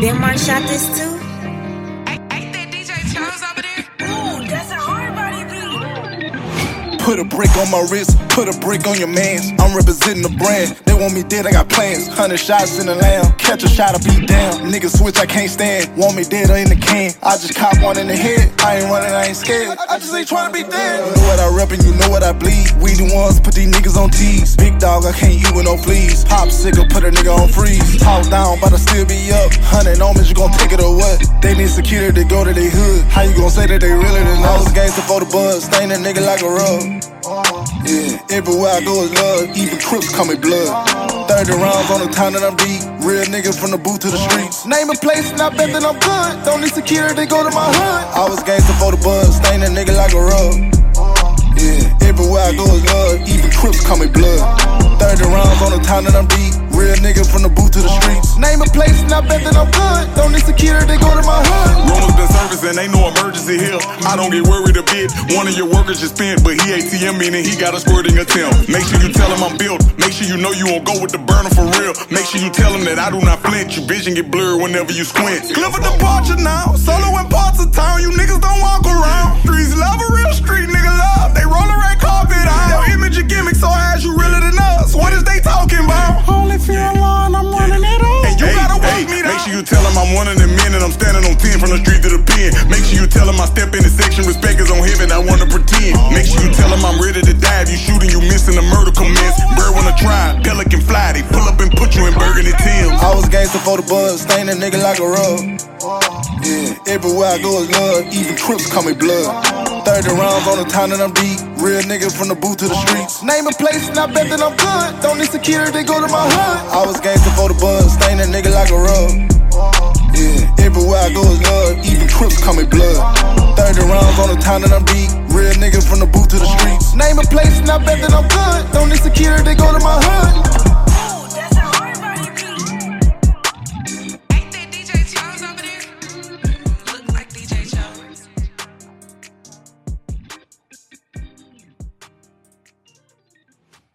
Ben Mark shot this too? Ain't that DJ Charles Put a brick on my wrist, put a brick on your mans. I'm representing the brand. They want me dead, I got plans. Hundred shots in the lamb, catch a shot, I be down. Niggas switch, I can't stand. Want me dead or in the can. I just cop one in the head. I ain't running, I ain't scared. I just ain't trying to be dead. You know what I rep and you know what I bleed. We the ones put these niggas on tees. Big dog, I can't eat with no fleas. Popsicle, put a nigga on freeze. Talk down, but I still be up. Hundred on you gon' take it or what? They need security to go to their hood. How you gon' say that they really than us? Gangsta for the buzz, stain that nigga like a rug. Yeah, everywhere I go is love. Even Crips call me blood. 30 rounds on the time that I'm deep. Real niggas from the booth to the streets. Name a place and I bet that I'm good. Don't need security, they go to my hood. I was gangster for the buzz, stain that nigga like a rug. Yeah, everywhere I go is love. Even Crips call me blood. 30 rounds on the time that I'm deep. Real nigga from the booth to the streets. Name a place and I bet that I'm good. Don't need security, they go to my hood. Rumors been servicing, ain't no emergency here. I don't get worried a bit. One of your workers just spent, but he ATM meaning he got a squirting attempt. Make sure you tell him I'm built. Make sure you know you won't go with the burner for real. Make sure you tell him that I do not flinch. Your vision get blurred whenever you squint. Clifford departure now. Solo in parts of town. You niggas you tell him I'm one of them men and I'm standing on 10 from the street to the pen. Make sure you tell him I step in the section, respect is on heaven, I wanna pretend. Make sure you tell him I'm ready to die. If you shooting, you missing the murder commence. Bird wanna try, pelican fly, they pull up and put you in burgundy Tim's. I was gangster for the buzz, stain a nigga like a rug. Yeah, everywhere I go is love. Even Crips call me blood. 30 rounds on the time that I'm deep. Real nigga from the booth to the streets. Name a place and I bet that I'm good. Don't need security, they go to my hood. I was gangster for the buzz, stain a nigga like a rug. Yeah, everywhere I go is love. Even Crips call me blood. 30 rounds on the time that I'm deep. Real nigga from the booth to the streets. Name a place and I bet that I'm good. Don't need security, they go to